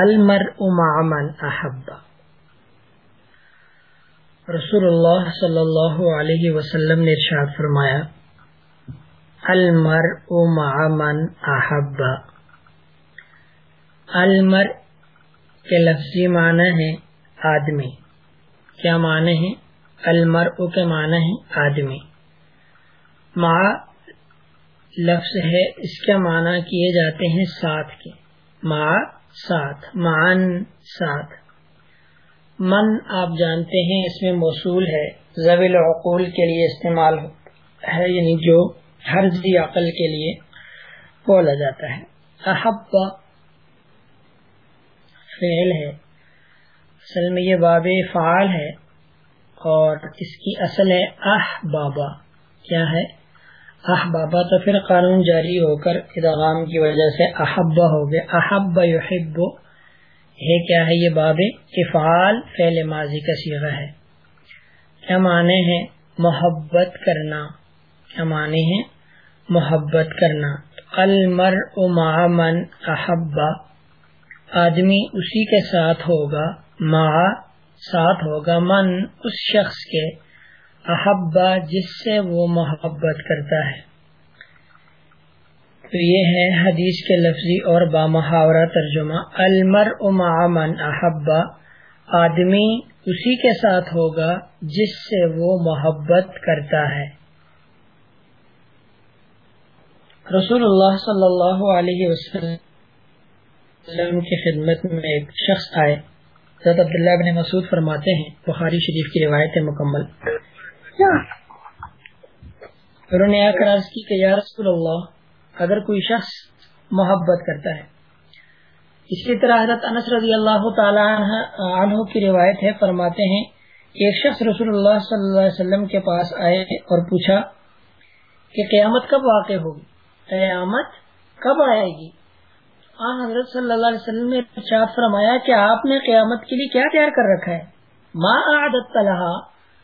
المرء مع من احب رسول اللہ صلی اللہ علیہ وسلم نے ارشاد فرمایا، المرء مع من احب المر کے لفظی معنی ہے آدمی. کیا معنی ہے المرء کے معنی ہے آدمی. مع لفظ ہے، اس کے معنی کیے جاتے ہیں ساتھ کے. مع ساتھ، معن ساتھ۔ من آپ جانتے ہیں اس میں موصول ہے زویل عقول کے لیے استعمال ہے یعنی جو ہر زی عقل کے لیے بولا جاتا ہے۔ احب فعل ہے۔ اصل میں یہ باب فعال ہے اور اس کی اصل ہے اح بابا کیا ہے؟ اح بابا تو پھر قانون جاری ہو کر ادغام کی وجہ سے احبا ہو گیا احب یحب، یہ کیا ہے؟ یہ باب افعال فعل ماضی کا سیغہ ہے۔ کیا معنی ہے؟ محبت کرنا۔ کیا معنی ہے؟ محبت کرنا۔ المر مع من احبا آدمی اسی کے ساتھ ہوگا، مع ساتھ ہوگا، من اس شخص کے۔ احبا جس سے وہ محبت کرتا ہے۔ تو یہ ہے حدیث کے لفظی اور بامحاورہ ترجمہ۔ المر من احبا آدمی اسی کے ساتھ ہوگا جس سے وہ محبت کرتا ہے۔ رسول اللہ صلی اللہ علیہ وسلم کی خدمت میں ایک شخص آئے۔ حضرت عبداللہ بن مسعود فرماتے ہیں بخاری شریف کی روایت مکمل۔ انہوں نے کی کہ یا رسول اللہ اگر کوئی شخص محبت کرتا ہے۔ اسی طرح حضرت انس رضی اللہ تعالی عنہ کی روایت ہے فرماتے ہیں کہ ایک شخص رسول اللہ صلی اللہ علیہ وسلم کے پاس آئے اور پوچھا کہ قیامت کب واقع ہوگی؟ قیامت کب آئے گی؟ آ حضرت صلی اللہ علیہ وسلم نے ارشاد فرمایا کہ آپ نے قیامت کے لیے کیا تیار کر رکھا ہے؟ ماں عادت طلحہ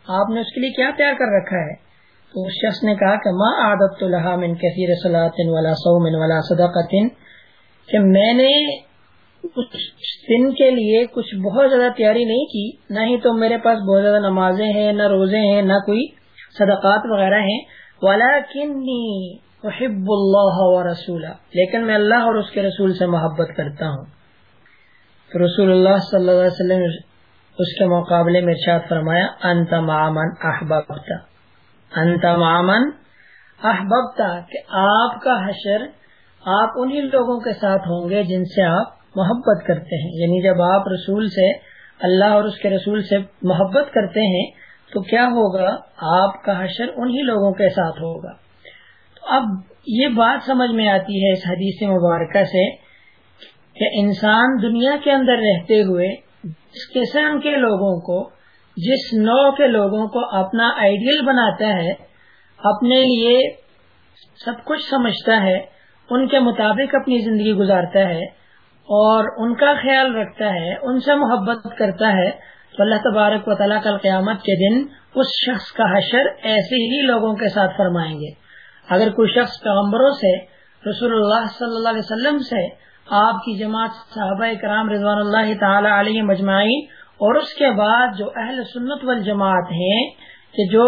آپ نے اس کے لیے کیا تیار کر رکھا ہے؟ تو اس شخص نے کہا کہ ماں عادت اللہ من کثیر صلاحن والا سومن والا صدقۃ کہ میں نے کچھ دن کے لیے کچھ بہت زیادہ تیاری نہیں کی، نہ ہی تو میرے پاس بہت زیادہ نمازیں ہیں، نہ روزے ہیں، نہ کوئی صدقات وغیرہ ہیں والا احب اللہ و رسول لیکن میں اللہ اور اس کے رسول سے محبت کرتا ہوں. تو رسول اللہ صلی اللہ علیہ وسلم اس کے مقابلے میں ارشاد فرمایا انت معمن احببتا انت معمن احببتا کہ آپ کا حشر، آپ انہی لوگوں کے ساتھ ہوں گے جن سے آپ محبت کرتے ہیں. یعنی جب آپ رسول سے، اللہ اور اس کے رسول سے محبت کرتے ہیں، تو کیا ہوگا؟ آپ کا حشر انہی لوگوں کے ساتھ ہوگا. اب یہ بات سمجھ میں آتی ہے اس حدیث مبارکہ سے کہ انسان دنیا کے اندر رہتے ہوئے جس قسم کے لوگوں کو، جس نو کے لوگوں کو اپنا آئیڈیل بناتا ہے، اپنے لیے سب کچھ سمجھتا ہے، ان کے مطابق اپنی زندگی گزارتا ہے اور ان کا خیال رکھتا ہے، ان سے محبت کرتا ہے، تو اللہ تبارک و تعالیٰ کل قیامت کے دن اس شخص کا حشر ایسے ہی لوگوں کے ساتھ فرمائیں گے۔ اگر کوئی شخص پیغمبروں سے، رسول اللہ صلی اللہ علیہ وسلم سے آپ کی جماعت صحابہ کرام رضوان اللہ تعالی علیہ مجمعین اور اس کے بعد جو اہل سنت والجماعت ہیں کہ جو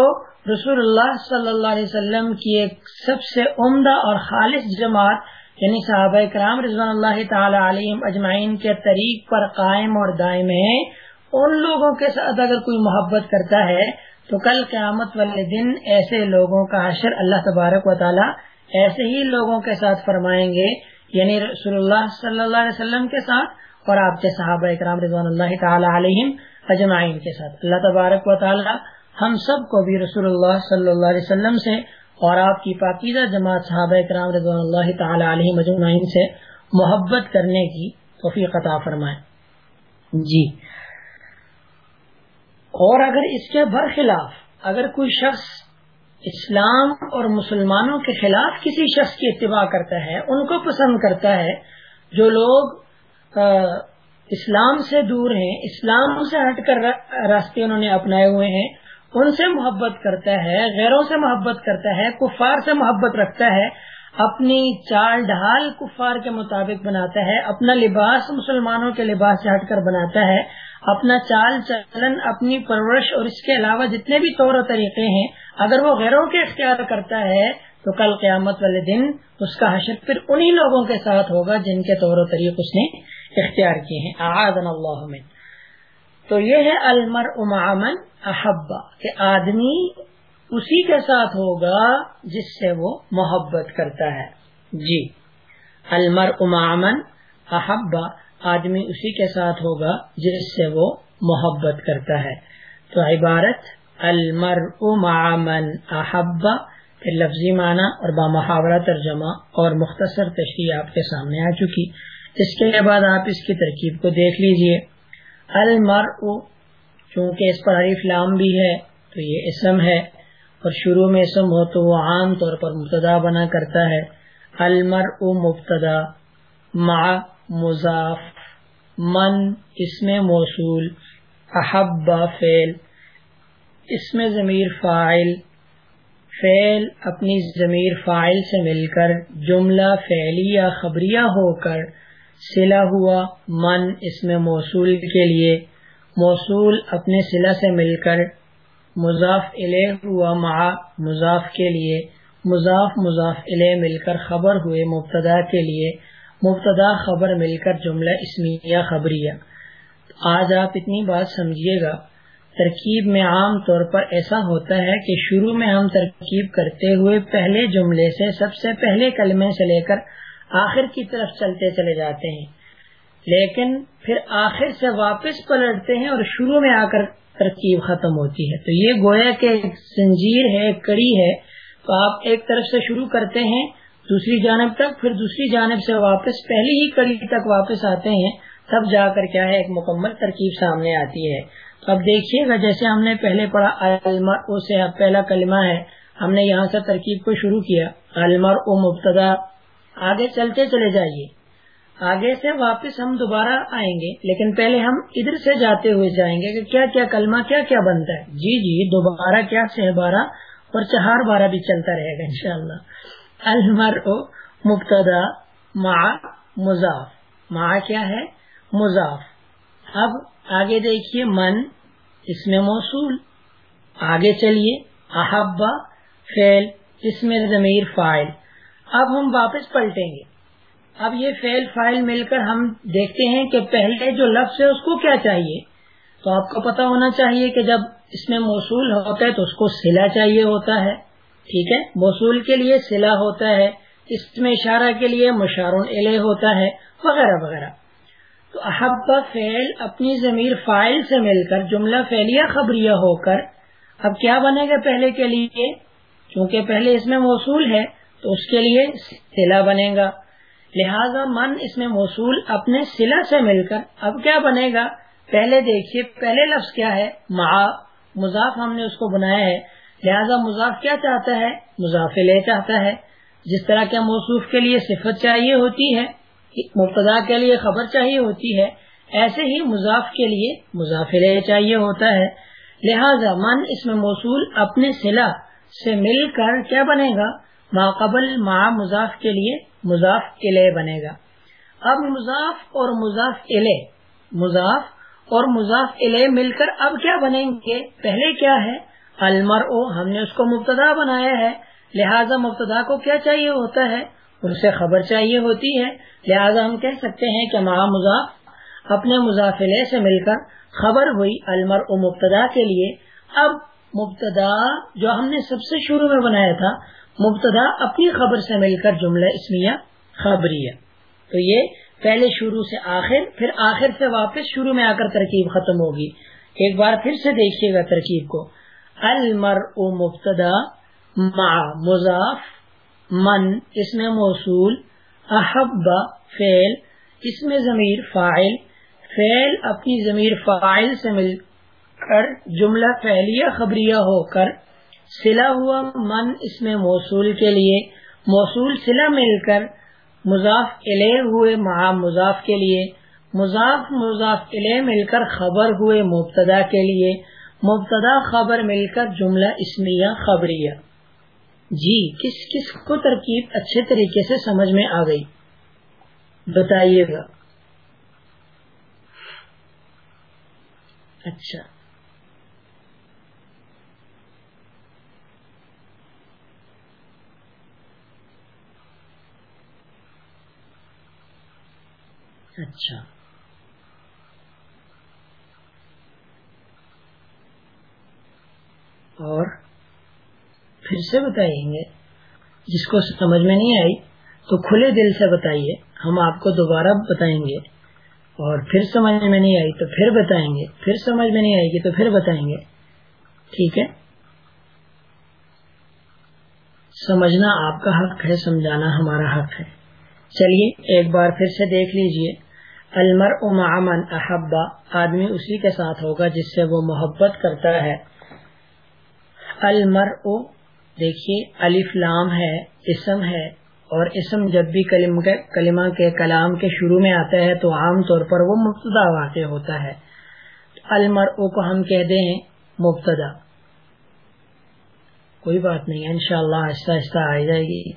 رسول اللہ صلی اللہ علیہ وسلم کی ایک سب سے عمدہ اور خالص جماعت یعنی صحابہ کرام رضوان اللہ تعالی علیہ اجمعین کے طریق پر قائم اور دائم ہیں، ان لوگوں کے ساتھ اگر کوئی محبت کرتا ہے تو کل قیامت والے دن ایسے لوگوں کا حشر اللہ تبارک و تعالی ایسے ہی لوگوں کے ساتھ فرمائیں گے یعنی رسول اللہ صلی اللہ علیہ وسلم کے ساتھ اور آپ کے صحابہ اکرام رضوان اللہ تعالی علیہ اجمعین کے ساتھ۔ اللہ تبارک و تعالی ہم سب کو بھی رسول اللہ صلی اللہ علیہ وسلم سے اور آپ کی پاکیزہ جماعت صحابہ اکرام رضوان اللہ تعالی علیہ مجمعین سے محبت کرنے کی توفیق عطا فرمائے۔ جی۔ اور اگر اس کے برخلاف اگر کوئی شخص اسلام اور مسلمانوں کے خلاف کسی شخص کی اتباع کرتا ہے، ان کو پسند کرتا ہے، جو لوگ اسلام سے دور ہیں، اسلام سے ہٹ کر راستے انہوں نے اپنائے ہوئے ہیں، ان سے محبت کرتا ہے، غیروں سے محبت کرتا ہے، کفار سے محبت رکھتا ہے، اپنی چال ڈھال کفار کے مطابق بناتا ہے، اپنا لباس مسلمانوں کے لباس سے ہٹ کر بناتا ہے اپنا چال چلن، اپنی پرورش اور اس کے علاوہ جتنے بھی طور و طریقے ہیں، اگر وہ غیروں کے اختیار کرتا ہے، تو کل قیامت والے دن اس کا حشر پھر انہی لوگوں کے ساتھ ہوگا جن کے طور و طریق اس نے اختیار کیے ہیں۔ اللہ من۔ تو یہ ہے المر امامن احبا کہ آدمی اسی کے ساتھ ہوگا جس سے وہ محبت کرتا ہے۔ جی۔ المر امامن احبا آدمی اسی کے ساتھ ہوگا جس سے وہ محبت کرتا ہے۔ تو عبارت المر امامن احبا پھر لفظی معنی اور بامحاورہ ترجمہ اور مختصر تشریح آپ کے سامنے آ چکی۔ اس کے بعد آپ اس کی ترکیب کو دیکھ لیجیے۔ المر چونکہ اس پر حریف لام بھی ہے، تو یہ اسم ہے۔ اور شروع میں اسم ہو تو وہ عام طور پر مبتدا بنا کرتا ہے۔ المر او مبتدا مع مضاف من، اس میں موصول احبا فیل اس میں ضمیر فائل فعل اپنی ضمیر فائل سے مل کر جملہ فعلیہ، خبریہ ہو کر سلا ہوا من اس میں موصول کے لیے، موصول اپنے سلا سے مل کر مضاف علیہ ہوا مع مضاف کے لیے، مضاف مضاف علیہ مل کر خبر ہوئے مبتدا کے لیے مبتدا خبر مل کر جملہ اسمیہ خبریہ۔ آج آپ اتنی بات سمجھیے گا۔ ترکیب میں عام طور پر ایسا ہوتا ہے کہ شروع میں ہم ترکیب کرتے ہوئے پہلے جملے سے سب سے پہلے کلمے سے لے کر آخر کی طرف چلتے چلے جاتے ہیں۔ لیکن پھر آخر سے واپس پلٹتے ہیں اور شروع میں آ کر ترکیب ختم ہوتی ہے۔ تو یہ گویا کہ سنجیر ہے کڑی ہے۔ تو آپ ایک طرف سے شروع کرتے ہیں دوسری جانب تک، پھر دوسری جانب سے واپس، پہلی ہی کڑی تک واپس آتے ہیں، تب جا کر کیا ہے، ایک مکمل ترکیب سامنے آتی ہے۔ اب دیکھیے گا، جیسے ہم نے پہلے پڑھا المر سے پہلا کلمہ ہے۔ ہم نے یہاں سے ترکیب کو شروع کیا۔ المر او مبتدا۔ آگے چلتے چلے جائیے۔ آگے سے واپس ہم دوبارہ آئیں گے، لیکن پہلے ہم ادھر سے جاتے ہوئے جائیں گے کہ کیا کیا کلمہ، کیا کیا بنتا ہے۔ جی جی دوبارہ کیا سہ بارہ اور چہار بارہ بھی چلتا رہے گا انشاءاللہ۔ المر مبتدا، مع، مضاف. مع کیا ہے؟ مضاف. اب آگے دیکھیے من، اس میں موصول. آگے چلیے. احبا فیل اس میں ضمیر فائل اب ہم واپس پلٹیں گے. اب یہ فیل فائل مل کر ہم دیکھتے ہیں کہ پہلے جو لفظ ہے اس کو کیا چاہیے؟ تو آپ کو پتا ہونا چاہیے کہ جب اس میں موصول ہوتا ہے تو اس کو سلا چاہیے ہوتا ہے. ٹھیک ہے؟ موصول کے لیے سلا ہوتا ہے اس میں اشارہ کے لیے مشارون الہ ہوتا ہے، وغیرہ وغیرہ۔ تو احبا فعل اپنی ضمیر فائل سے مل کر، جملہ فعلیہ خبریہ ہو کر، اب کیا بنے گا پہلے کے لیے؟ کیونکہ پہلے اس میں موصول ہے، تو اس کے لیے سلا بنے گا۔ لہذا من اس میں موصول اپنے سلا سے مل کر۔ اب کیا بنے گا؟ پہلے دیکھیے، پہلے لفظ کیا ہے؟ مع، مضاف ہم نے اس کو بنایا ہے۔ لہذا مضاف کیا چاہتا ہے؟ مضافلے چاہتا ہے۔ جس طرح کے موصوف کے لیے صفت چاہیے ہوتی ہے، مبتدا کے لیے خبر چاہیے ہوتی ہے، ایسے ہی مضاف کے لیے مضافر چاہیے ہوتا ہے۔ لہذا من اس میں موصول اپنے سلا سے مل کر کیا بنے گا؟ ما قبل، ما مضاف کے لیے مضاف الے بنے گا۔ اب مضاف اور مضاف الے مضاف اور مضاف الے مل کر اب کیا بنیں گے؟ پہلے کیا ہے؟ المر او ہم نے اس کو مبتدا بنایا ہے۔ لہذا مبتدا کو کیا چاہیے ہوتا ہے؟ ان سے خبر چاہیے ہوتی ہے۔ لہذا ہم کہہ سکتے ہیں کہ ماہ مضاف، اپنے مضافلے سے مل کر خبر ہوئی المر و مبتدا کے لیے۔ اب مبتدا جو ہم نے سب سے شروع میں بنایا تھا، مبتدا اپنی خبر سے مل کر جملہ اسمیہ خبریہ تو یہ پہلے شروع سے آخر، پھر آخر سے واپس شروع میں آ کر ترکیب ختم ہوگی۔ ایک بار پھر سے دیکھیے گا ترکیب کو۔ المر او مبتدا، مع، مضاف، من، اس میں موصول احبا فیل اس میں ضمیر فائل فیل اپنی ضمیر فائل سے مل کر جملہ فعلیہ، خبریہ ہو کر سلا ہوا من اس میں موصول کے لیے، موصول سلا مل کر مضاف علیہ ہوئے، مع، مضاف کے لیے، مضاف مضاف علیہ مل کر خبر ہوئے، مبتدا کے لیے مبتدا خبر مل کر جملہ اسمیہ خبریہ۔ جی کس کس کو ترکیب اچھے طریقے سے سمجھ میں آ گئی؟ بتائیے گا۔ اچھا۔ اچھا۔ اور پھر سے بتائیں گے۔ جس کو سمجھ میں نہیں آئی تو کھلے دل سے بتائیے، ہم آپ کو دوبارہ بتائیں گے۔ اور پھر سمجھ میں نہیں آئی تو پھر بتائیں گے۔ پھر سمجھ میں نہیں آئے گی تو پھر بتائیں گے۔ ٹھیک ہے؟ سمجھنا آپ کا حق ہے، سمجھانا ہمارا حق ہے۔ چلیے، ایک بار پھر سے دیکھ لیجیے۔ المر امن احبا آدمی اسی کے ساتھ ہوگا جس سے وہ محبت کرتا ہے۔ المر او دیکھیے، الف لام ہے، اسم ہے، اور اسم جب بھی کلمہ کے کلام کے شروع میں آتا ہے تو عام طور پر وہ مبتدا واقع ہوتا ہے۔ المر او کو ہم کہہ دیں مبتدا۔ کوئی بات نہیں ان شاء اللہ آہستہ آہستہ آ جائے گی۔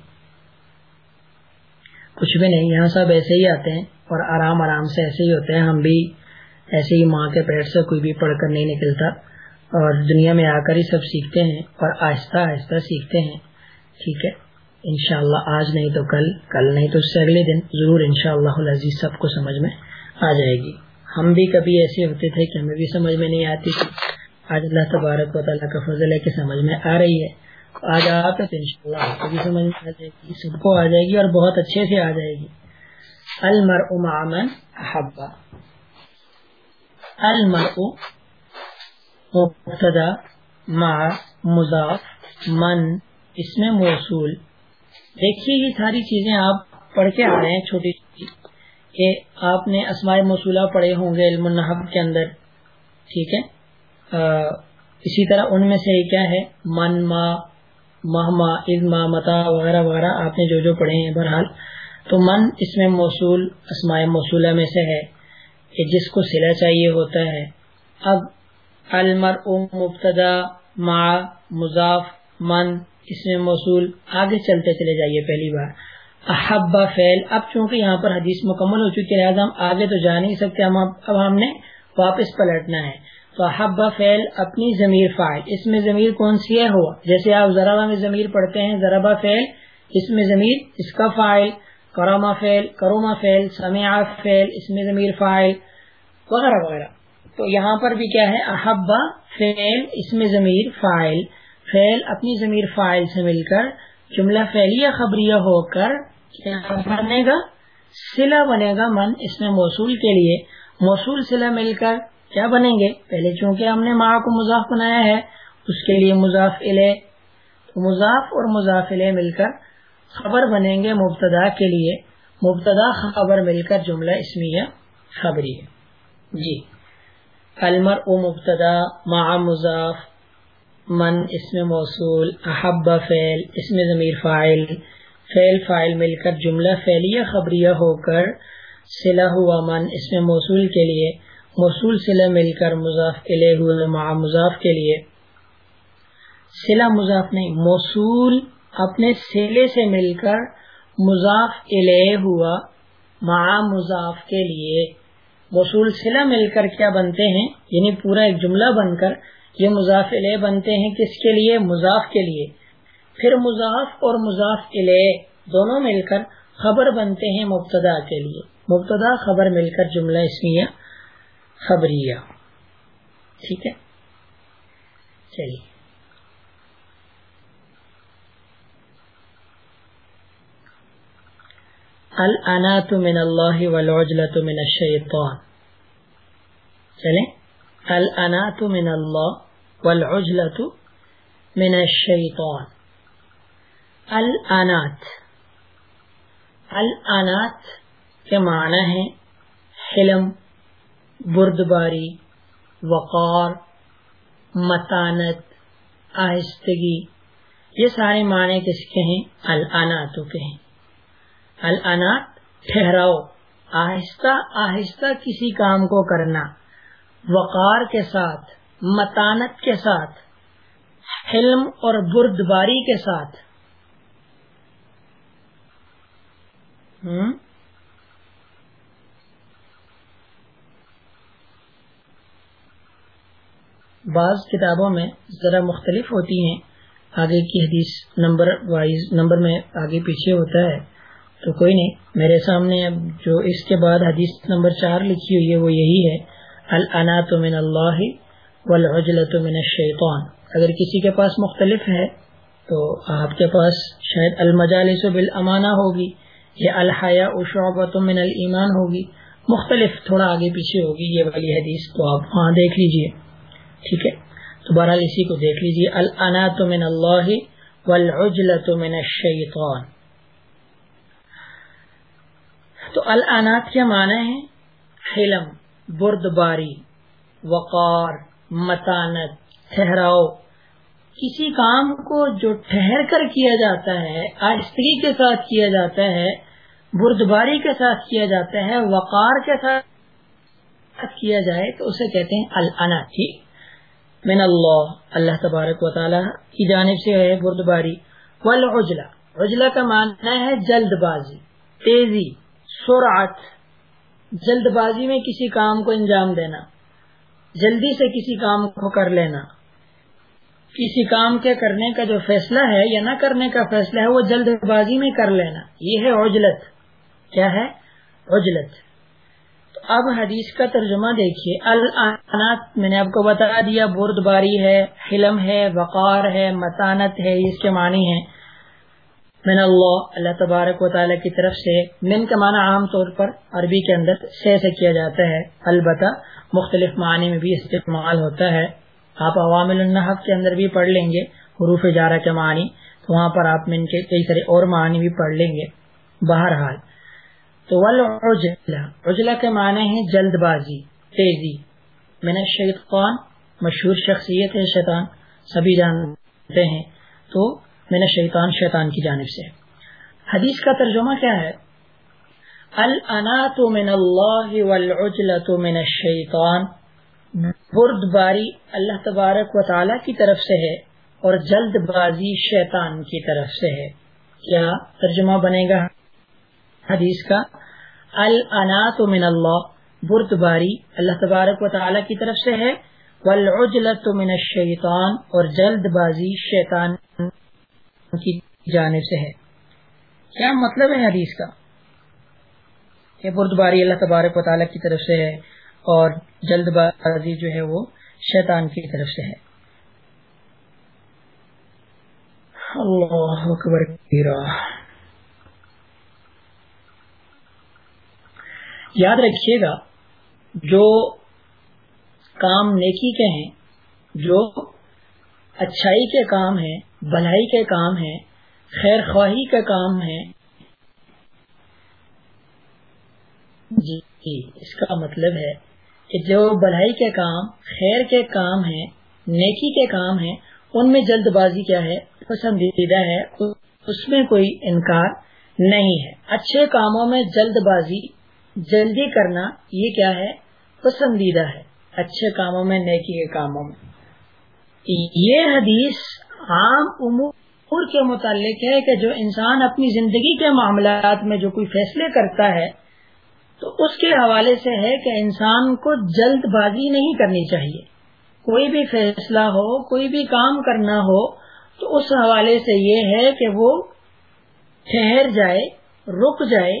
کچھ بھی نہیں، یہاں سب ایسے ہی آتے ہیں اور آرام آرام سے ایسے ہی ہوتے ہیں۔ ہم بھی ایسے ہی ماں کے پیٹ سے کوئی بھی پڑھ کر نہیں نکلتا۔ اور دنیا میں آ کر ہی سب سیکھتے ہیں اور آہستہ آہستہ سیکھتے ہیں۔ ٹھیک ہے۔ انشاءاللہ آج نہیں تو کل کل نہیں تو اس سے اگلے دن۔ ضرور انشاءاللہ شاء اللہ سب کو سمجھ میں آ جائے گی۔ ہم بھی کبھی ایسے ہوتے تھے کہ ہمیں بھی سمجھ میں نہیں آتی تھی۔ آج اللہ تبارک و تعالیٰ کا فضل ہے کہ سمجھ میں آ رہی ہے۔ آج آپ ہے تو ان شاء اللہ آپ کو بھی سمجھ میں آ جائے گی، سب کو آ جائے گی اور بہت اچھے سے آ جائے گی۔ المر امن احبا المر مبتدا، مع، مضاف، من، اس میں موصول۔ دیکھیے یہ ساری چیزیں آپ پڑھ کے آ رہے ہیں، چھوٹی چھوٹی کہ آپ نے اسماء موصولہ پڑھے ہوں گے علم النحب کے اندر۔ ٹھیک ہے؟ اسی طرح ان میں سے کیا ہے؟ من، ما مہما ازما متا، وغیرہ وغیرہ آپ نے جو جو پڑھے ہیں بہرحال۔ تو من اس میں موصول، اسماء موصولہ میں سے ہے کہ جس کو سلا چاہیے ہوتا ہے۔ اب المر مبتدا، مع، مضاف، من، اس میں موصول، آگے چلتے چلے جائیے پہلی بار۔ احبا فیل اب چونکہ یہاں پر حدیث مکمل ہو چکی ہے، لہٰذا ہم آگے تو جا نہیں سکتے، ہم اب ہم نے واپس پلٹنا ہے۔ تو احبا فیل اپنی ضمیر فائل اس میں ضمیر کون سی ہے؟ ہوا۔ جیسے آپ ذرابا میں ضمیر پڑھتے ہیں ذرابا فیل اس میں ضمیر اس کا فائل کروما فیل کروما فیل سمیع فیل اس میں ضمیر فائل وغیرہ وغیرہ۔ تو یہاں پر بھی کیا ہے؟ احبا فیل اس میں ضمیر فائل فیل اپنی ضمیر فائل سے مل کر، جملہ فیلیا خبریہ ہو کر کیا بنے گا؟ سلا بنے گا من اس میں موصول کے لیے. موصول سلا مل کر کیا بنیں گے؟ پہلے چونکہ ہم نے ماں کو مضاف بنایا ہے، اس کے لیے مضاف تو مضاف اور مضاف مل کر خبر بنیں گے مبتدا کے لیے. مبتدا خبر مل کر جملہ اسمیہ خبری ہے. جی. المر او مبتدا مع مضاف من اس میں موصول، احب فعل اس میں ضمیر فائل فعل فائل مل کر جملہ فعلیہ خبریہ ہو کر سلا ہوا من اس میں موصول کے لیے، موصول سلا مل کر مضاف الہ ہوئے مع مضاف کے لیے۔ سلا مضاف نہیں، موصول اپنے سیلے سے مل کر مضاف الہ ہوا مع مضاف کے لیے۔ موصول مل کر کیا بنتے ہیں؟ یعنی پورا ایک جملہ بن کر یہ مضاف علیہ بنتے ہیں کس کے لیے؟ مضاف کے لیے۔ پھر مضاف اور مضاف علیہ دونوں مل کر خبر بنتے ہیں مبتدا کے لیے۔ مبتدا خبر مل کر جملہ اسمیہ خبریہ۔ ٹھیک ہے؟ چلیے۔ الانات من اللہ والعجلت من الشیطان چلیں. الانات من اللہ والعجلت من الشیطان الانات الانات کے معنی ہیں حلم، بردباری، وقار، متانت، آہستگی. یہ سارے معنی کس کے ہیں؟ الاناتوں کے ہیں. النا ٹھہراؤ، آہستہ آہستہ کسی کام کو کرنا، وقار کے ساتھ، متانت کے ساتھ، حلم اور بردباری کے ساتھ۔ بعض کتابوں میں ذرا مختلف ہوتی ہیں۔ آگے کی حدیث نمبر وائز نمبر میں آگے پیچھے ہوتا ہے۔ تو کوئی نہیں. میرے سامنے اب جو اس کے بعد حدیث نمبر چار لکھی ہوئی ہے وہ یہی ہے. العنات من اللہ والعجلت من الشیطان. اگر کسی کے پاس مختلف ہے تو آپ کے پاس شاید المجالس بالامانہ ہوگی یا الحیا شعبت من الایمان ہوگی. مختلف تھوڑا آگے پیچھے ہوگی یہ والی حدیث تو آپ وہاں دیکھ لیجیے. ٹھیک ہے؟ تو بہرحال اسی کو دیکھ لیجیے العنات من اللہ والعجلت من الشیطان. تو العنات کیا معنی ہے حلم برد باری وقار، متانت، ٹھہراؤ۔ کسی کام کو جو ٹھہر کر کیا جاتا ہے، آہستگی کے ساتھ کیا جاتا ہے، بردباری کے ساتھ کیا جاتا ہے، وقار کے ساتھ کیا جائے، تو اسے کہتے ہیں النا ٹھیک؟ من اللہ اللہ تبارک و تعالی کی جانب سے ہے بردباری۔ والعجلہ، عجلہ کا معنی ہے جلد بازی، تیزی۔ سرعت جلد بازی میں کسی کام کو انجام دینا، جلدی سے کسی کام کو کر لینا۔ کسی کام کے کرنے کا جو فیصلہ ہے یا نہ کرنے کا فیصلہ ہے، وہ جلد بازی میں کر لینا۔ یہ ہے عجلت۔ کیا ہے؟ عجلت۔ تو اب حدیث کا ترجمہ دیکھیے۔ الانات، میں نے آپ کو بتا دیا برد باری ہے، حلم ہے، وقار ہے، متانت ہے اس کے معنی ہے من اللہ اللہ تبارک و تعالیٰ کی طرف سے من کا معنی عام طور پر عربی کے اندر سے سے کیا جاتا ہے۔ البتہ مختلف معنی میں بھی استعمال ہوتا ہے۔ آپ عوام النحف کے اندر بھی پڑھ لیں گے، حروف جارہ کے معنی، تو وہاں پر آپ من کے کئی سارے اور معنی بھی پڑھ لیں گے۔ بہرحال، تو عجلہ کے معنی ہے جلد بازی تیزی، من الشیطان، مشہور شخصیت ہے شیطان، سبھی جانتے ہیں۔ تو میں شیطان شیطان کی جانب سے۔ حدیث کا ترجمہ کیا ہے؟ الانات من اللہ والعجلت من الشیطان۔ برد باری اللہ تبارک و تعالی کی طرف سے ہے اور جلد بازی شیطان کی طرف سے ہے۔ کیا ترجمہ بنے گا حدیث کا؟ الانات من اللہ برد باری اللہ تبارک و تعالی کی طرف سے ہے۔ والعجلت من الشیطان اور جلد بازی شیطان کی جانب سے ہے۔ کیا مطلب ہے حدیث کا؟ کہ بردباری اللہ تبارک و تعالیٰ کی طرف سے ہے اور جلد بازی جو ہے وہ شیطان کی طرف سے ہے۔ اللہ اکبر یاد رکھیے گا، جو کام نیکی کے ہیں، جو اچھائی کے کام ہیں، بھلائی کے کام ہیں، خیر خواہی کا کام ہے جی اس کا مطلب ہے کہ جو بھلائی کے کام، خیر کے کام ہیں، نیکی کے کام ہیں، ان میں جلد بازی کیا ہے؟ پسندیدہ ہے، اس میں کوئی انکار نہیں ہے۔ اچھے کاموں میں جلد بازی، جلدی کرنا، یہ کیا ہے؟ پسندیدہ ہے۔ اچھے کاموں میں، نیکی کے کاموں میں۔ یہ حدیث عام امور کے متعلق ہے کہ جو انسان اپنی زندگی کے معاملات میں جو کوئی فیصلے کرتا ہے، تو اس کے حوالے سے ہے کہ انسان کو جلد بازی نہیں کرنی چاہیے۔ کوئی بھی فیصلہ ہو، کوئی بھی کام کرنا ہو، تو اس حوالے سے یہ ہے کہ وہ ٹھہر جائے، رک جائے،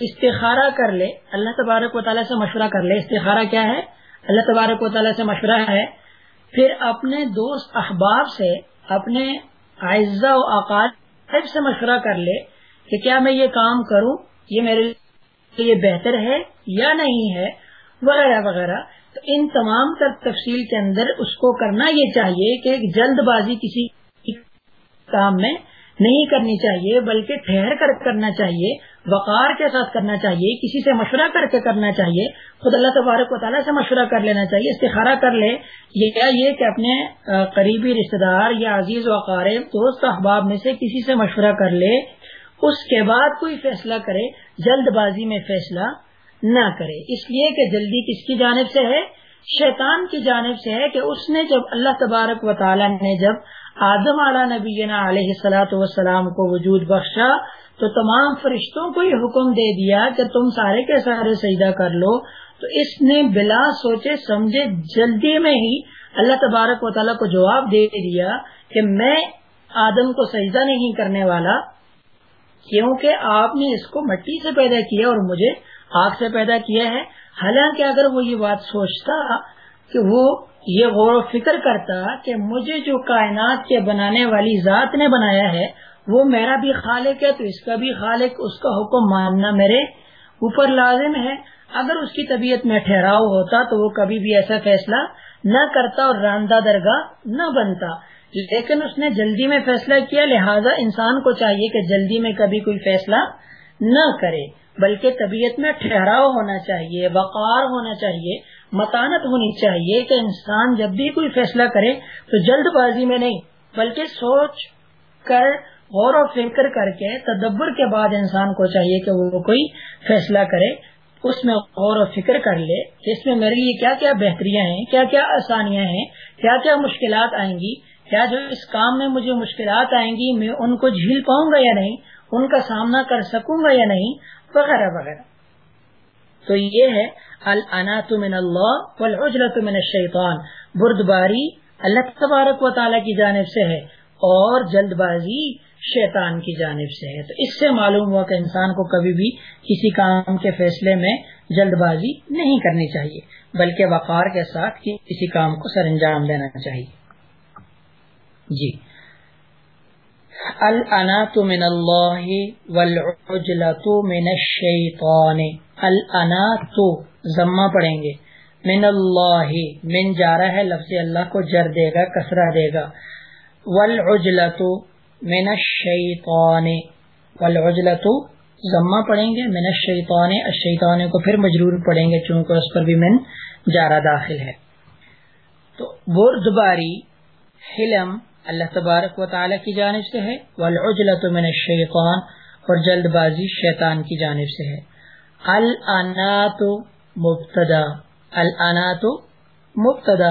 استخارہ کر لے۔ اللہ تبارک و تعالیٰ سے مشورہ کر لے۔ استخارہ کیا ہے؟ اللہ تبارک و تعالیٰ سے مشورہ ہے پھر اپنے دوست احباب سے اپنے اعزا و اقارب سے مشورہ کر لے کہ کیا میں یہ کام کروں؟ یہ میرے لیے بہتر ہے یا نہیں ہے؟ وغیرہ وغیرہ۔ تو ان تمام تر تفصیل کے اندر اس کو کرنا یہ چاہیے کہ جلد بازی کسی کام میں نہیں کرنی چاہیے، بلکہ ٹھہر کر کرنا چاہیے۔ وقار کے ساتھ کرنا چاہیے، کسی سے مشورہ کر کے کرنا چاہیے، خود اللہ تبارک و تعالیٰ سے مشورہ کر لینا چاہیے، استخارہ کر لے، یہ کیا یہ کہ اپنے قریبی رشتے دار یا عزیز و قارب دوست احباب میں سے کسی سے مشورہ کر لے، اس کے بعد کوئی فیصلہ کرے، جلد بازی میں فیصلہ نہ کرے۔ اس لیے کہ جلدی کس کی جانب سے ہے؟ شیطان کی جانب سے ہے کہ اس نے جب اللہ تبارک و تعالیٰ نے جب آدم علیہ نبینا علیہ سلاۃ وسلام کو وجود بخشا تو تمام فرشتوں کو یہ حکم دے دیا کہ تم سارے کے سارے سجدہ کر لو۔ تو اس نے بلا سوچے سمجھے جلدی میں ہی اللہ تبارک و تعالیٰ کو جواب دے دیا کہ میں آدم کو سجدہ نہیں کرنے والا کیونکہ آپ نے اس کو مٹی سے پیدا کیا اور مجھے آگ سے پیدا کیا ہے۔ حالانکہ اگر وہ یہ بات سوچتا کہ وہ یہ غور و فکر کرتا کہ مجھے جو کائنات کے بنانے والی ذات نے بنایا ہے، وہ میرا بھی خالق ہے تو اس کا بھی خالق، اس کا حکم ماننا میرے اوپر لازم ہے۔ اگر اس کی طبیعت میں ٹھہراؤ ہوتا تو وہ کبھی بھی ایسا فیصلہ نہ کرتا اور راندہ درگاہ نہ بنتا۔ لیکن اس نے جلدی میں فیصلہ کیا، لہذا انسان کو چاہیے کہ جلدی میں کبھی کوئی فیصلہ نہ کرے، بلکہ طبیعت میں ٹھہراؤ ہونا چاہیے، وقار ہونا چاہیے۔ متانت ہونی چاہیے کہ انسان جب بھی کوئی فیصلہ کرے تو جلد بازی میں نہیں، بلکہ سوچ کر، غور و فکر کر کے، تدبر کے بعد انسان کو چاہیے کہ وہ کوئی فیصلہ کرے، اس میں غور و فکر کر لے اس میں میرے لیے کیا کیا بہتریاں ہیں، کیا کیا آسانیاں ہیں، کیا کیا مشکلات آئیں گی، کیا جو اس کام میں مجھے مشکلات آئیں گی، میں ان کو جھیل پاؤں گا یا نہیں، ان کا سامنا کر سکوں گا یا نہیں، وغیرہ وغیرہ۔ تو یہ ہے العنات من اللہ والعجلت من الشیطان۔ بردباری اللہ تبارک و تعالی کی جانب سے ہے اور جلد بازی شیطان کی جانب سے ہے۔ تو اس سے معلوم ہوا کہ انسان کو کبھی بھی کسی کام کے فیصلے میں جلد بازی نہیں کرنی چاہیے، بلکہ وقار کے ساتھ کسی کام کو سر انجام دینا چاہیے۔ جی۔ الانات من اللہ والعجلت من الشیطان۔ الانات ضمہ پڑھیں گے. من اللہ من جا رہا ہے، لفظ اللہ کو جر دے گا، کسرہ دے گا. والعجلت من الشیطان. والعجلت ضمہ پڑھیں گے، من الشیطان. الشیطان کو پھر مجرور پڑھیں گے، چونکہ اس پر بھی من جارہ داخل ہے. تو بردباری، حلم، اللہ تبارک و تعالی کی جانب سے ہے. والعجلت من الشیطان. اور جلد بازی، شیطان کی جانب سے ہے. الانات مبتدا الانات مبتدا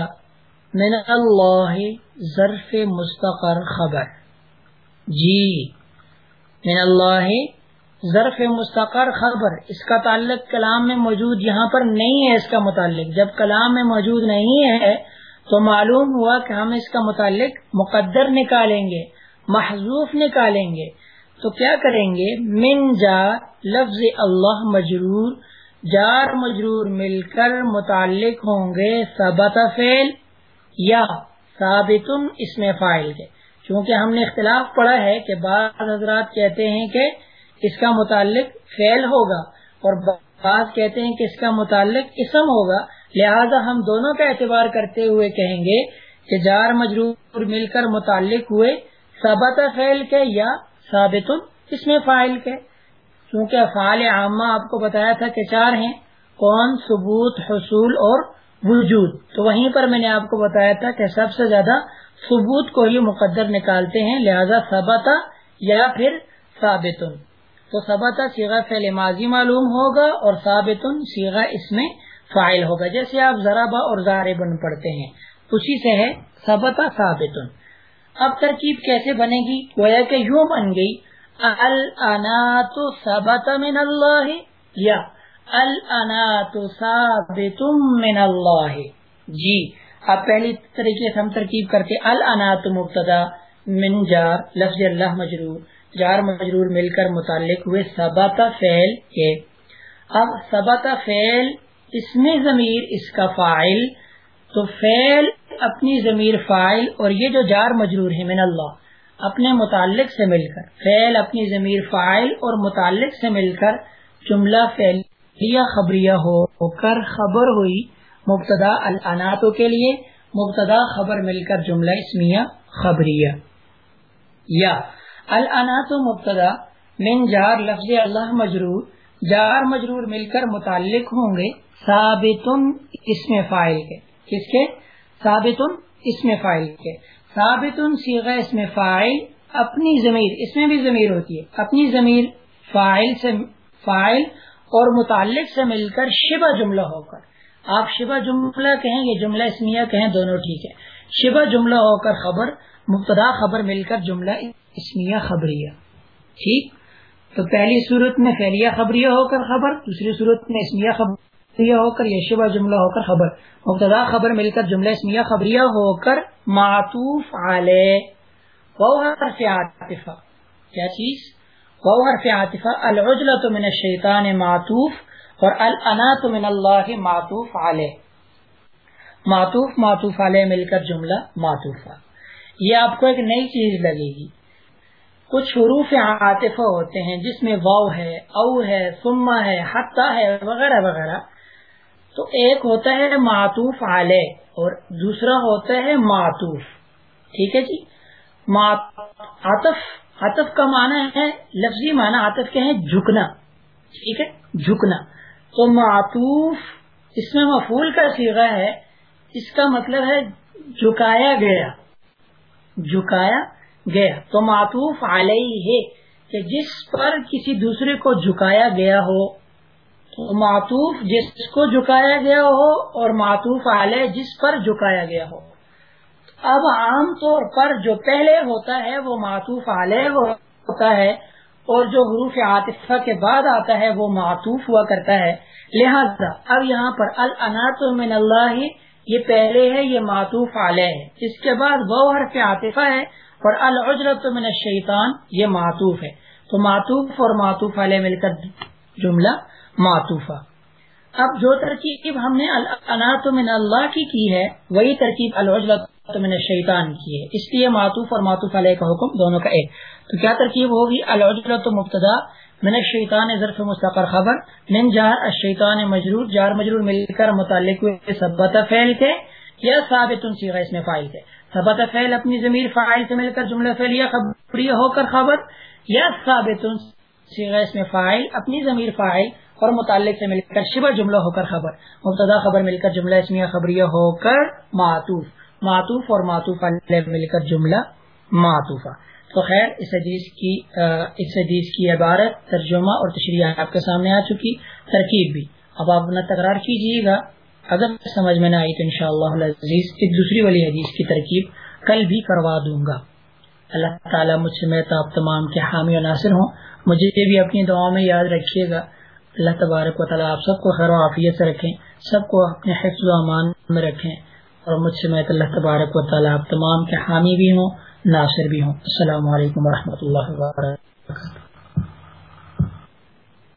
من اللہ ظرف مستقر خبر. جی. من اللہ ظرف مستقر خبر. اس کا تعلق کلام میں موجود یہاں پر نہیں ہے اس کا متعلق. جب کلام میں موجود نہیں ہے تو معلوم ہوا کہ ہم اس کا متعلق مقدر نکالیں گے محضوف نکالیں گے. تو کیا کریں گے؟ من جا لفظ اللہ مجرور، جار مجرور مل کر متعلق ہوں گے سبت فیل یا ثابت اس میں فائل کے۔ کیونکہ ہم نے اختلاف پڑھا ہے کہ بعض حضرات کہتے ہیں کہ اس کا متعلق فیل ہوگا اور بعض کہتے ہیں کہ اس کا متعلق اسم ہوگا۔ لہذا ہم دونوں کا اعتبار کرتے ہوئے کہیں گے کہ جار مجرور مل کر متعلق ہوئے ثابت فعل کے یا ثابت اس میں فائل کے۔ کیونکہ فعال عامہ آپ کو بتایا تھا کہ چار ہیں، کون، ثبوت، حصول اور وجود۔ تو وہیں پر میں نے آپ کو بتایا تھا کہ سب سے زیادہ ثبوت کو ہی مقدر نکالتے ہیں، لہذا ثبت یا پھر ثابت۔ تو ثبت سیگا فعل ماضی معلوم ہوگا اور ثابت سیگا اس میں فائل ہوگا۔ جیسے آپ ذرابا اور زاربن پڑھتے ہیں، اسی سے ہے سبتا ثابت۔ اب ترکیب کیسے بنے گی؟ گویا کہ یوں بن گئی الانات ثبت من اللہ، یا الانات ثابت من اللہ۔ جی اب پہلی طریقے سے ہم ترکیب کرتے الانات مبتدا، من جار، لفظ اللہ مجرور، جار مجرور مل کر متعلق ہوئے سبتا فعل کے اب سبتا فعل، اس میں ضمیر، اس کا فائل تو فیل اپنی ضمیر فائل اور یہ جو جار مجرور ہے من اللہ، اپنے متعلق سے مل کر فیل اپنی ضمیر فائل اور متعلق سے مل کر جملہ فعلیہ خبریہ ہو کر خبر ہوئی مبتدا الاناتوں کے لیے، مبتدا خبر مل کر جملہ اسمیہ خبریہ۔ یا الانات مبتدا من جار لفظ اللہ مجرور، جار مجرور مل کر متعلق ہوں گے ثابت اس میں فائل کے۔ کس کے؟ ثابت اس میں فائل کے۔ ثابت سیغا اس میں فائل اپنی ضمیر، اس میں بھی ضمیر ہوتی ہے۔ اپنی ضمیر فائل سے فائل اور متعلق سے مل کر شبہ جملہ ہو کر۔ آپ شبہ جملہ کہیں، یہ جملہ اسمیہ کہیں، دونوں ٹھیک ہے۔ شبہ جملہ ہو کر خبر، مبتدا خبر مل کر جملہ اسمیہ خبریہ۔ ٹھیک؟ تو پہلی صورت میں فیلیہ خبریہ ہو کر خبر، دوسری صورت میں اسمیہ خبریہ ہو کر یہ شبہ جملہ ہو کر خبر۔ مبتدا خبر مل کر جملہ اسمیہ خبریہ ہو کر معطوف علیہ۔ وہ حرف عاطفہ۔ کیا چیز؟ وہ حرف عاطفہ۔ العجلۃ من الشیطان معطوف اور الانات من اللہ معطوف علیہ۔ معطوف معطوف علیہ مل کر جملہ معطوفہ۔ یہ آپ کو ایک نئی چیز لگے گی کچھ حروف عاطفہ ہوتے ہیں جس میں واؤ ہے، او ہے سما ہے حتہ ہے، وغیرہ وغیرہ۔ تو ایک ہوتا ہے معطوف علیہ اور دوسرا ہوتا ہے معطوف۔ ٹھیک ہے جی؟ عطف عطف کا معنی ہے لفظی معنی عطف کے ہیں جھکنا۔ ٹھیک ہے؟ جھکنا۔ تو معطوف اس میں مفول کا سیگا ہے، اس کا مطلب ہے جھکایا گیا۔ جھکایا گیا۔ تو معطوف علیہ ہے کہ جس پر کسی دوسرے کو جھکایا گیا ہو۔ معطوف جس کو جھکایا گیا ہو اور معطوف علیہ جس پر جھکایا گیا ہو۔ اب عام طور پر جو پہلے ہوتا ہے وہ معطوف علیہ ہوتا ہے اور جو حروف عاطفہ کے بعد آتا ہے وہ معطوف ہوا کرتا ہے۔ لہذا اب یہاں پر الانات من اللہ، یہ پہلے ہے، یہ معطوف علیہ ہے۔ اس کے بعد وہ حرف عاطفہ ہے اور العجرت من الشیطان، یہ معطوف ہے۔ تو معطوف اور معطوف علیہ مل کر جملہ معطوفہ۔ اب جو ترکیب ہم نے من اللہ کی کی ہے، وہی ترکیب العجرت من الشیطان کی ہے۔ اس لیے معطوف اور معطوف علیہ کا حکم دونوں کا ایک۔ تو کیا ترکیب ہوگی؟ العجرت مبتدا من الشیطان ظرف مستقر خبر، من جار الشیطان مجرور جار مجرور مل کر متعلق ہوئے ثبت فعل کے یا ثابت سیغہ اس میں فائل کے ثبت فعل اپنی ضمیر فائل سے مل کر جملہ فعلیہ خبری ہو کر خبر یا ثابت سیغہ اس میں فائل اپنی ضمیر فائل اور متعلق سے مل کر شبہ جملہ ہو کر خبر، مبتدا خبر مل کر جملہ اسمیہ خبریہ ہو کر معطوف معطوف اور معطوف مل کر جملہ معطوفہ۔ تو خیر، اس حدیث کی اس حدیث کی عبارت، ترجمہ اور تشریح آپ کے سامنے آ چکی، ترکیب بھی۔ اب آپ اپنا تکرار کیجیے گا اگر سمجھ میں نہ آئی تو انشاءاللہ عزیز ایک دوسری والی حدیث کی ترکیب کل بھی کروا دوں گا۔ اللہ تعالیٰ مجھ سے میں تو آپ تمام کے حامی و ناصر ہوں۔ مجھے بھی اپنی دعاؤں میں یاد رکھیے گا۔ اللہ تبارک و تعالیٰ آپ سب کو خیر و عافیت سے رکھیں، سب کو اپنے حفظ و امان میں رکھیں اور مجھ سے میں اللہ تبارک و تعالیٰ آپ تمام کے حامی بھی ہوں، ناصر بھی ہوں۔ السلام علیکم و اللہ وبرکاتہ۔